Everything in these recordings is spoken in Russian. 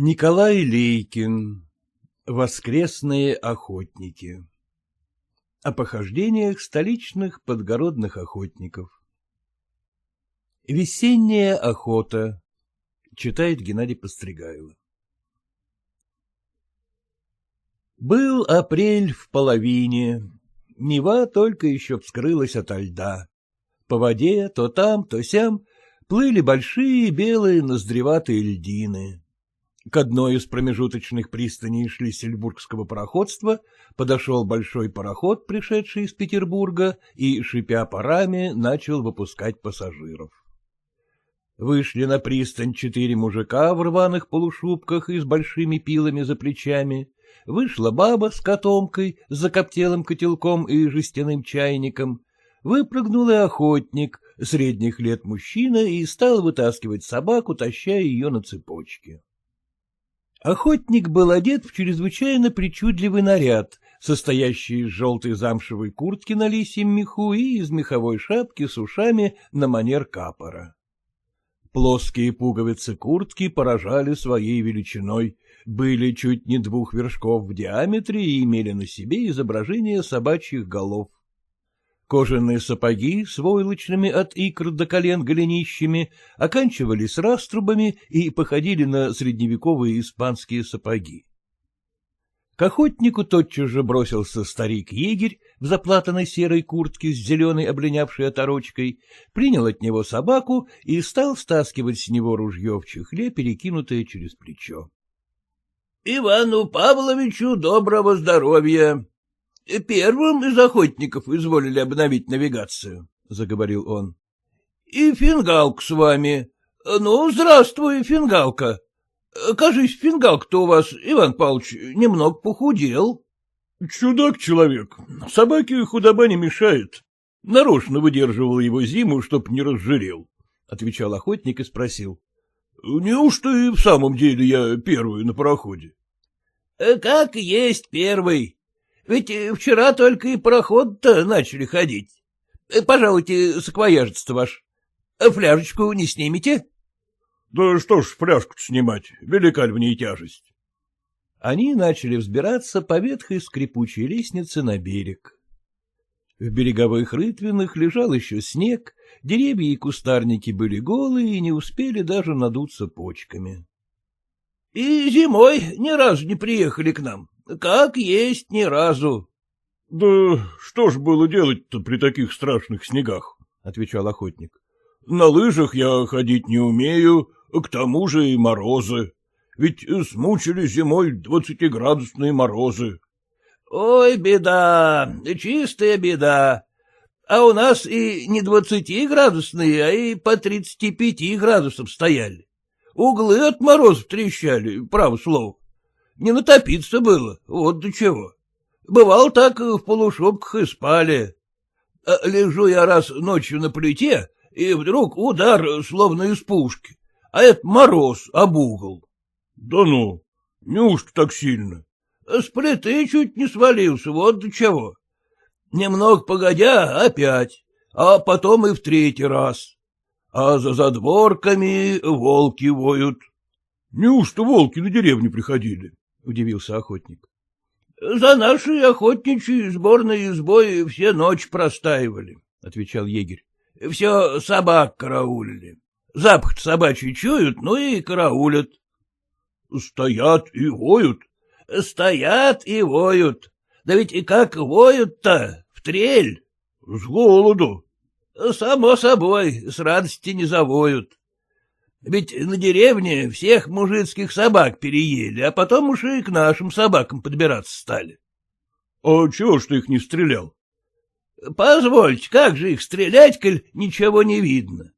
Николай Лейкин. Воскресные охотники. О похождениях столичных подгородных охотников. Весенняя охота. Читает Геннадий Постригайло. Был апрель в половине. Нева только еще вскрылась ото льда. По воде то там, то сям плыли большие белые ноздреватые льдины. К одной из промежуточных пристаней Шлиссельбургского пароходства подошел большой пароход, пришедший из Петербурга, и, шипя парами, начал выпускать пассажиров. Вышли на пристань четыре мужика в рваных полушубках и с большими пилами за плечами, вышла баба с котомкой, с закоптелым котелком и жестяным чайником, выпрыгнул и охотник, средних лет мужчина, и стал вытаскивать собаку, тащая ее на цепочке. Охотник был одет в чрезвычайно причудливый наряд, состоящий из желтой замшевой куртки на лисьем меху и из меховой шапки с ушами на манер капора. Плоские пуговицы куртки поражали своей величиной, были чуть не двух вершков в диаметре и имели на себе изображение собачьих голов. Кожаные сапоги с войлочными от икр до колен голенищами оканчивались раструбами и походили на средневековые испанские сапоги. К охотнику тотчас же бросился старик-егерь в заплатанной серой куртке с зеленой облинявшей оторочкой, принял от него собаку и стал стаскивать с него ружье в чехле, перекинутое через плечо. — Ивану Павловичу доброго здоровья! Первым из охотников изволили обновить навигацию, — заговорил он. — И фингалк с вами. Ну, здравствуй, фингалка. Кажись, фингалк-то у вас, Иван Павлович, немного похудел. — Чудак человек. Собаке худоба не мешает. Нарочно выдерживал его зиму, чтоб не разжирел, — отвечал охотник и спросил. — Неужто и в самом деле я первый на пароходе? — Как есть первый, ведь э, вчера только и пароход-то начали ходить. Э, пожалуйте, саквояжец ваш. Э, фляжечку не снимете? — Да что ж фляжку снимать, велика ли в ней тяжесть? Они начали взбираться по ветхой скрипучей лестнице на берег. В береговых рытвинах лежал еще снег, деревья и кустарники были голые и не успели даже надуться почками. — И зимой ни разу не приехали к нам, как есть ни разу. — Да что ж было делать-то при таких страшных снегах? — отвечал охотник. — На лыжах я ходить не умею, к тому же и морозы. Ведь смучили зимой двадцатиградусные морозы. — Ой, беда, чистая беда. А у нас и не двадцатиградусные, а и по тридцати пяти градусам стояли. Углы от морозов трещали, право слово. Не натопиться было, вот до чего. Бывал так в полушубках и спали. А лежу я раз ночью на плите, и вдруг удар, словно из пушки, а это мороз об угол. — Да ну, неужто так сильно? — С плиты чуть не свалился, вот до чего. Немного погодя, опять, а потом и в третий раз. А за задворками волки воют. — Неужто волки на деревню приходили? Удивился охотник. — За нашей охотничьей сборной избой все ночь простаивали, — отвечал егерь. — Все собак караулили. запах собачий чуют, ну и караулят. — Стоят и воют? — Стоят и воют. Да ведь и как воют-то, в трель. — С голоду. — Само собой, с радости не завоют. Ведь на деревне всех мужицких собак переели, а потом уж и к нашим собакам подбираться стали. — А чего ж ты их не стрелял? — Позвольте, как же их стрелять, коль ничего не видно?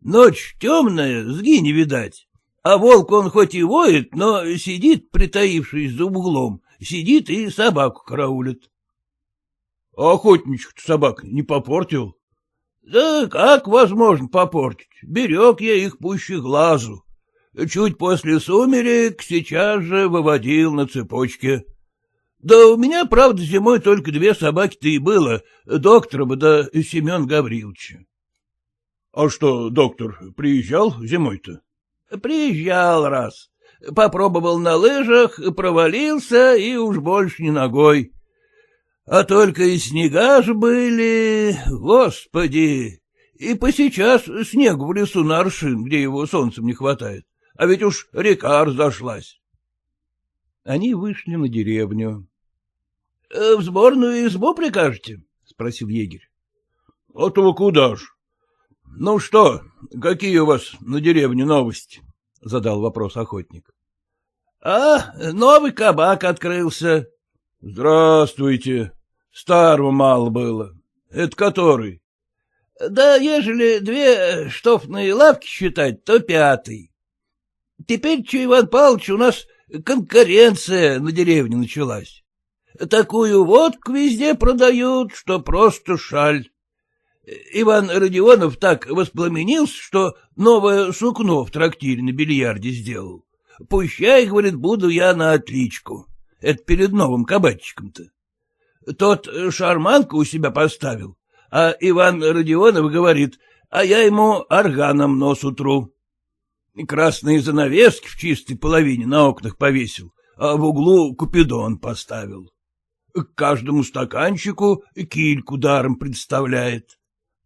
Ночь темная, сги не видать. А волк он хоть и воет, но сидит, притаившись за углом, сидит и собаку караулит. — А охотничек собак не попортил? Да как возможно попортить? Берег я их пуще глазу. Чуть после сумерек сейчас же выводил на цепочке. Да у меня, правда, зимой только две собаки-то и было, докторова да Семен Гавриловича. — А что, доктор приезжал зимой-то? — Приезжал раз. попробовал на лыжах, провалился и уж больше не ногой. А только и снега ж были, господи, и посейчас снег в лесу на аршин, где его солнцем не хватает, а ведь уж река разошлась. Они вышли на деревню. «Э, — В сборную избу прикажете? — спросил егерь. — то куда ж? — Ну что, какие у вас на деревне новости? — задал вопрос охотник. — А, новый кабак открылся. — Здравствуйте. Старого мало было. Это который? — Да ежели две штофные лавки считать, то пятый. Теперь, что, Иван Павлович, у нас конкуренция на деревне началась. Такую водку везде продают, что просто шаль. Иван Родионов так воспламенился, что новое сукно в трактире на бильярде сделал. Пущай, говорит, буду я на отличку. Это перед новым кабачиком-то. Тот шарманку у себя поставил, а Иван Родионов говорит, а я ему органом нос утру. Красные занавески в чистой половине на окнах повесил, а в углу купидон поставил. К каждому стаканчику кильку даром представляет.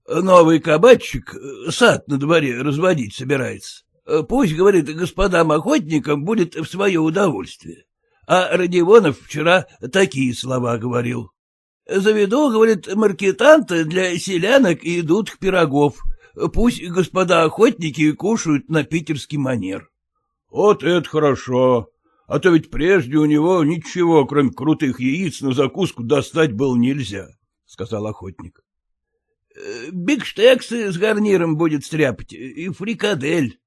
Новый кабачик сад на дворе разводить собирается. Пусть, говорит, господам охотникам будет в свое удовольствие. А Радионов вчера такие слова говорил. Заведу, говорит, маркетанты для селянок и идут к пирогов. Пусть господа охотники кушают на питерский манер. — Вот это хорошо. А то ведь прежде у него ничего, кроме крутых яиц, на закуску достать было нельзя, — сказал охотник. — Бигштексы с гарниром будет стряпать и фрикадель.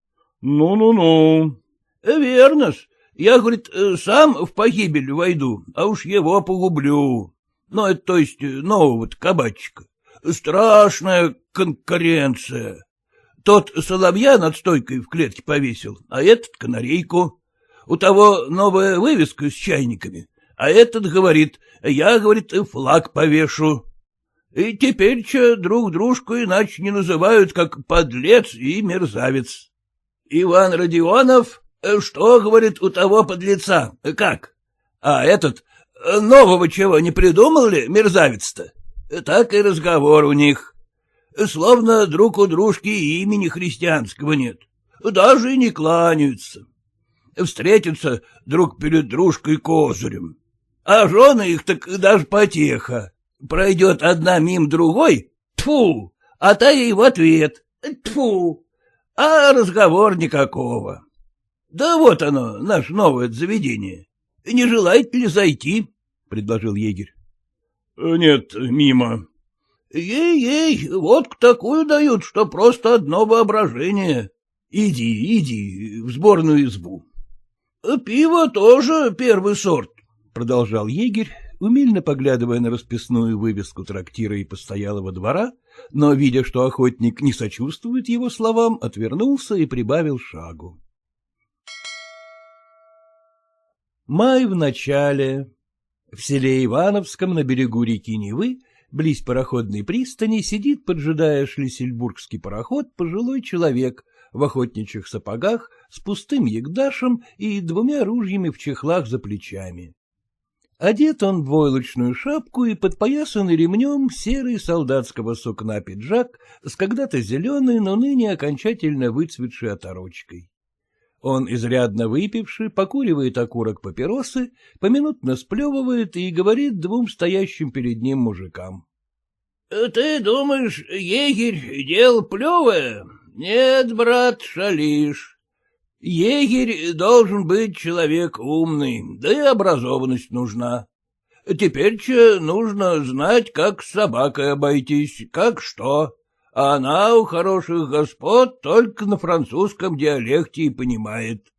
Ну — Ну-ну-ну. — Верно-с. Я, говорит, сам в погибель войду, а уж его погублю. Ну, это то есть нового кабачика. Страшная конкуренция. Тот соловья над стойкой в клетке повесил, а этот — канарейку. У того новая вывеска с чайниками, а этот говорит, я, говорит, флаг повешу. И теперь че друг дружку иначе не называют, как подлец и мерзавец. Иван Родионов, что, говорит, у того подлеца, как? А этот, нового чего не придумал ли, мерзавец-то? Так и разговор у них. Словно друг у дружки имени христианского нет. Даже и не кланяются встретятся друг перед дружкой козырем. А жены их так даже потеха. Пройдет одна мим другой — тфу, а та ей в ответ — тфу, а разговор никакого. Да вот оно, наше новое заведение. Не желаете ли зайти? — предложил егерь. — Нет, мимо. Ей-ей, водку такую дают, что просто одно воображение. Иди, иди в сборную избу. — Пиво тоже первый сорт, — продолжал егерь, умильно поглядывая на расписную вывеску трактира и постоялого двора, но, видя, что охотник не сочувствует его словам, отвернулся и прибавил шагу. Май в начале. В селе Ивановском на берегу реки Невы, близ пароходной пристани, сидит, поджидая шлиссельбургский пароход, пожилой человек в охотничьих сапогах, с пустым ягдашем и двумя ружьями в чехлах за плечами. Одет он в войлочную шапку и подпоясанный ремнем серый солдатского сукна пиджак с когда-то зеленой, но ныне окончательно выцветшей оторочкой. Он, изрядно выпивший, покуривает окурок папиросы, поминутно сплевывает и говорит двум стоящим перед ним мужикам. — Ты думаешь, егерь — дело плевое? Нет, брат, шалишь. Егерь должен быть человек умный, да и образованность нужна. Теперь-че нужно знать, как с собакой обойтись, как что. А она у хороших господ только на французском диалекте и понимает.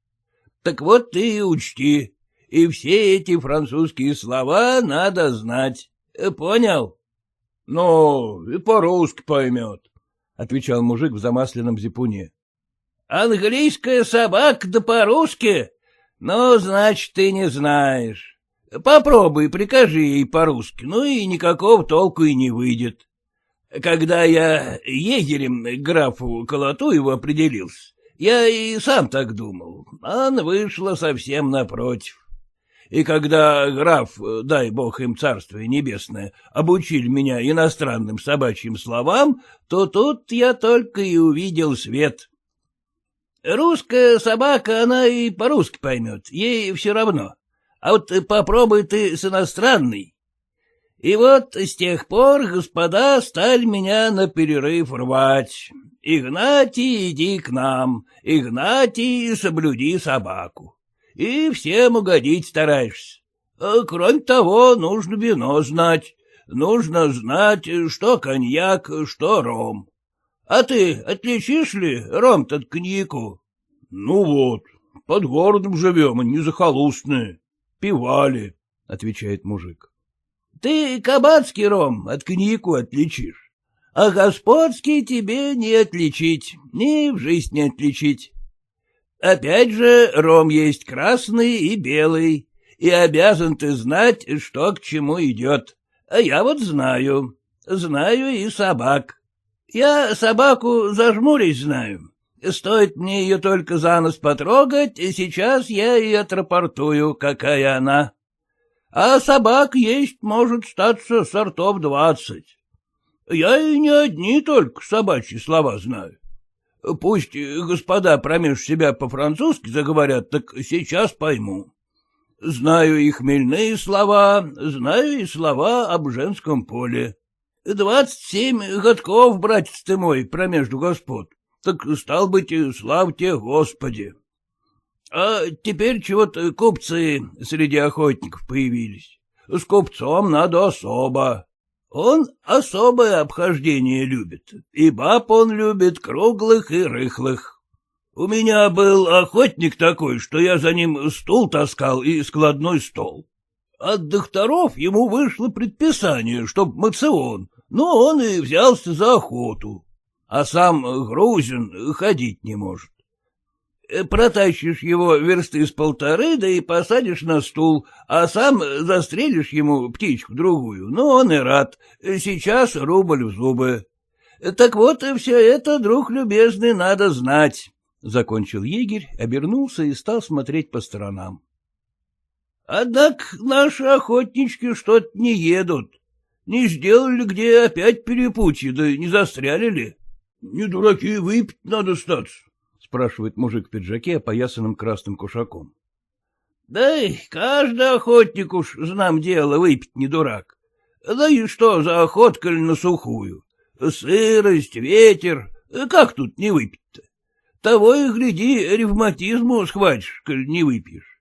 Так вот ты и учти, и все эти французские слова надо знать. Понял? — Ну, и по-русски поймет, — отвечал мужик в замасленном зипуне. — Английская собака да по-русски? Ну, значит, ты не знаешь. Попробуй, прикажи ей по-русски, ну и никакого толку и не выйдет. Когда я егерем графу Колотуеву определился, Я и сам так думал, а вышло совсем напротив. И когда граф, дай бог им царствие небесное, обучили меня иностранным собачьим словам, то тут я только и увидел свет. Русская собака, она и по-русски поймет, ей все равно. А вот попробуй ты с иностранной. И вот с тех пор господа стали меня на перерыв рвать. Игнатий, иди к нам, Игнатий, соблюди собаку. И всем угодить стараешься. А кроме того, нужно вино знать. Нужно знать, что коньяк, что ром. А ты отличишь ли ром-то от коньяку? — Ну вот, под городом живем, не захолустные. Пивали, — отвечает мужик. — Ты кабацкий ром от коньяку отличишь, а господский тебе не отличить, ни в жизнь не отличить. Опять же, ром есть красный и белый, и обязан ты знать, что к чему идет. А я вот знаю, знаю и собак. Я собаку зажмурить знаю. Стоит мне ее только за нос потрогать, и сейчас я и отрапортую, какая она. А собак есть, может, статься сортов двадцать. Я и не одни только собачьи слова знаю. Пусть господа промеж себя по-французски заговорят, так сейчас пойму. Знаю и хмельные слова, знаю и слова об женском поле. Двадцать семь годков, братец ты мой, промежду господ. Так, стал быть, славьте Господи. А теперь чего-то купцы среди охотников появились. С купцом надо особо. Он особое обхождение любит, и баб он любит круглых и рыхлых. У меня был охотник такой, что я за ним стул таскал и складной стол. От докторов ему вышло предписание, чтоб мацион, но он и взялся за охоту, а сам грузин ходить не может. Э, протащишь его версты с полторы, да и посадишь на стул, а сам застрелишь ему птичку другую. Ну, он и рад. Сейчас рубль в зубы. Так вот, все это, друг любезный, надо знать. Закончил егерь, обернулся и стал смотреть по сторонам. Однако наши охотнички что-то не едут. Не сделали где опять перепутье, да не застряли ли? Не дураки, выпить надо статься. — спрашивает мужик в пиджаке, опоясанным красным кушаком. — Да и каждый охотник уж, знам дело, выпить не дурак. Да и что за охотка на сухую? Сырость, ветер, как тут не выпить-то? Того и гляди, ревматизму схватишь, коль не выпьешь.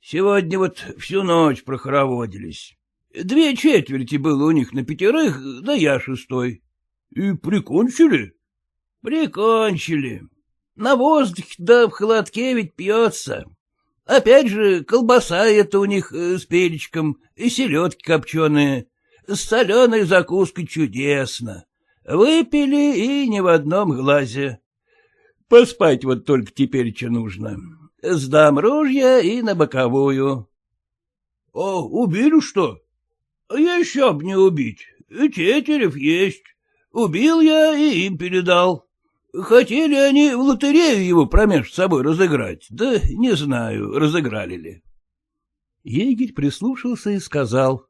Сегодня вот всю ночь прохороводились. Две четверти было у них на пятерых, да я шестой. — И прикончили? — Прикончили. На воздухе да в холодке ведь пьется. Опять же, колбаса это у них э, с перечком, и селедки копченые. С соленой закуской чудесно. Выпили и ни в одном глазе. Поспать вот только теперь что нужно. Сдам ружья и на боковую. — А убили что? — Еще б не убить. Тетерев есть. Убил я и им передал. Хотели они в лотерею его промеж собой разыграть, да не знаю, разыграли ли. Егерь прислушался и сказал.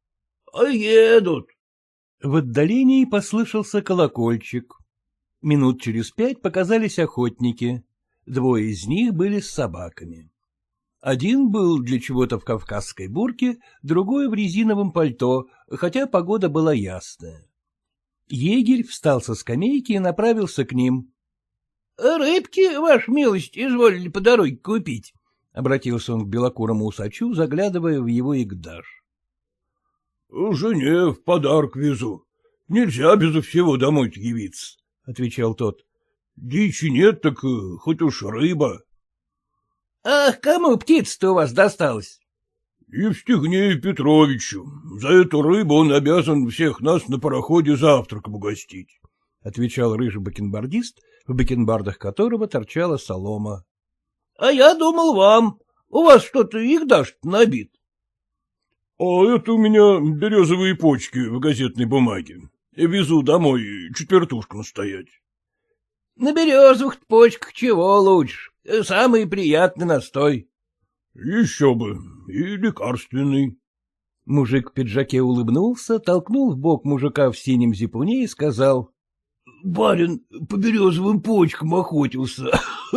— А едут. В отдалении послышался колокольчик. Минут через пять показались охотники. Двое из них были с собаками. Один был для чего-то в кавказской бурке, другой в резиновом пальто, хотя погода была ясная. Егерь встал со скамейки и направился к ним. — Рыбки, ваша милость, изволили по дороге купить, — обратился он к белокурому усачу, заглядывая в его игдаш. — Жене в подарок везу. Нельзя безо всего домой явиться, — отвечал тот. — Дичи нет, так э, хоть уж рыба. — А кому птица-то у вас досталась? Евстигнею Петровичу. За эту рыбу он обязан всех нас на пароходе завтраком угостить, — отвечал рыжий бакенбардист, в бакенбардах которого торчала солома. — А я думал вам. У вас что-то их дашь набит. — А это у меня березовые почки в газетной бумаге. Везу домой четвертушку настоять. На березовых почках чего лучше, самый приятный настой. — Еще бы, и лекарственный. Мужик в пиджаке улыбнулся, толкнул в бок мужика в синем зипуне и сказал. — Барин по березовым почкам охотился,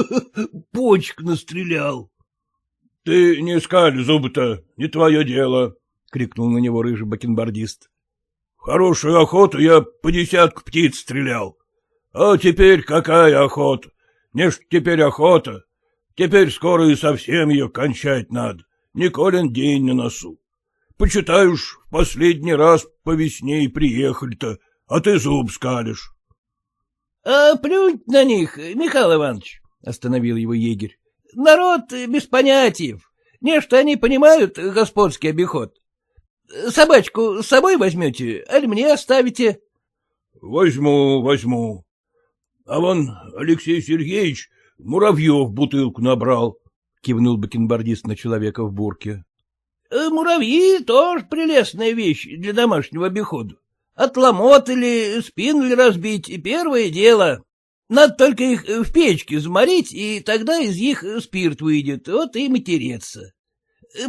почек настрелял. — Ты не скаль зубы-то, не твое дело, — крикнул на него рыжий бакенбардист. — Хорошую охоту я по десятку птиц стрелял. А теперь какая охота? Не ж теперь охота. Теперь скоро и совсем ее кончать надо. Николин день на носу. Почитай уж, в последний раз по весне и приехали-то, а ты зуб скалишь. — А плюнь на них, Михаил Иванович, — остановил его егерь. — Народ без понятий. Нечто они понимают господский обиход. Собачку с собой возьмете, аль мне оставите? — Возьму, возьму. А вон Алексей Сергеевич муравьев бутылку набрал, — кивнул бакенбардист на человека в бурке. Э, — Муравьи тоже прелестная вещь для домашнего обихода. Отломот или спину ли разбить — первое дело. Надо только их в печке заморить, и тогда из них спирт выйдет, вот и матереться.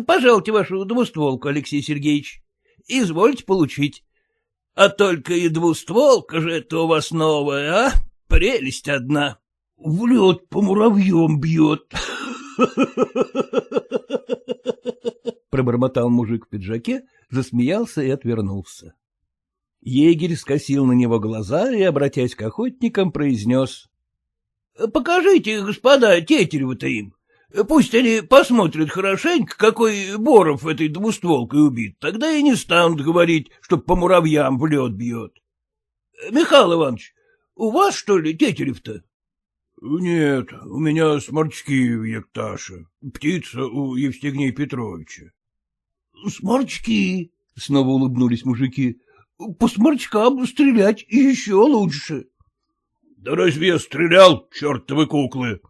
Пожалуйте вашу двустволку, Алексей Сергеевич. Извольте получить. А только и двустволка же это у вас новая, а? Прелесть одна. В лед по муравьем бьет. Пробормотал мужик в пиджаке, засмеялся и отвернулся. Егерь скосил на него глаза и, обратясь к охотникам, произнес. — Покажите, господа, тетерева-то им. Пусть они посмотрят хорошенько, какой Боров этой двустволкой убит, тогда и не станут говорить, что по муравьям в лед бьет. — Михаил Иванович, у вас, что ли, тетерев-то? — Нет, у меня сморчки в Екташе, птица у Евстигнея Петровича. — Сморчки, — снова улыбнулись мужики, — по сморчкам стрелять еще лучше. — Да разве я стрелял, чертовы куклы?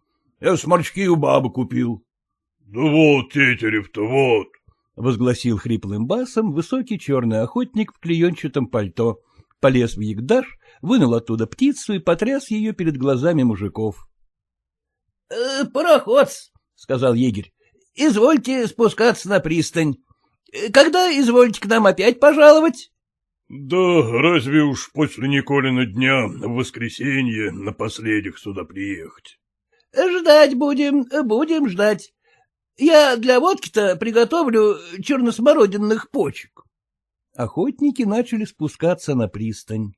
Я сморчки у бабы купил. — Да вот, Тетерев-то, вот, — возгласил хриплым басом высокий черный охотник в клеенчатом пальто, полез в ягдаш, вынул оттуда птицу и потряс ее перед глазами мужиков. «Э, — Пароход, — сказал егерь, — извольте спускаться на пристань. Когда извольте к нам опять пожаловать? — Да разве уж после Николина дня в воскресенье на последних сюда приехать? — Ждать будем, будем ждать. Я для водки-то приготовлю черносмородинных почек. Охотники начали спускаться на пристань.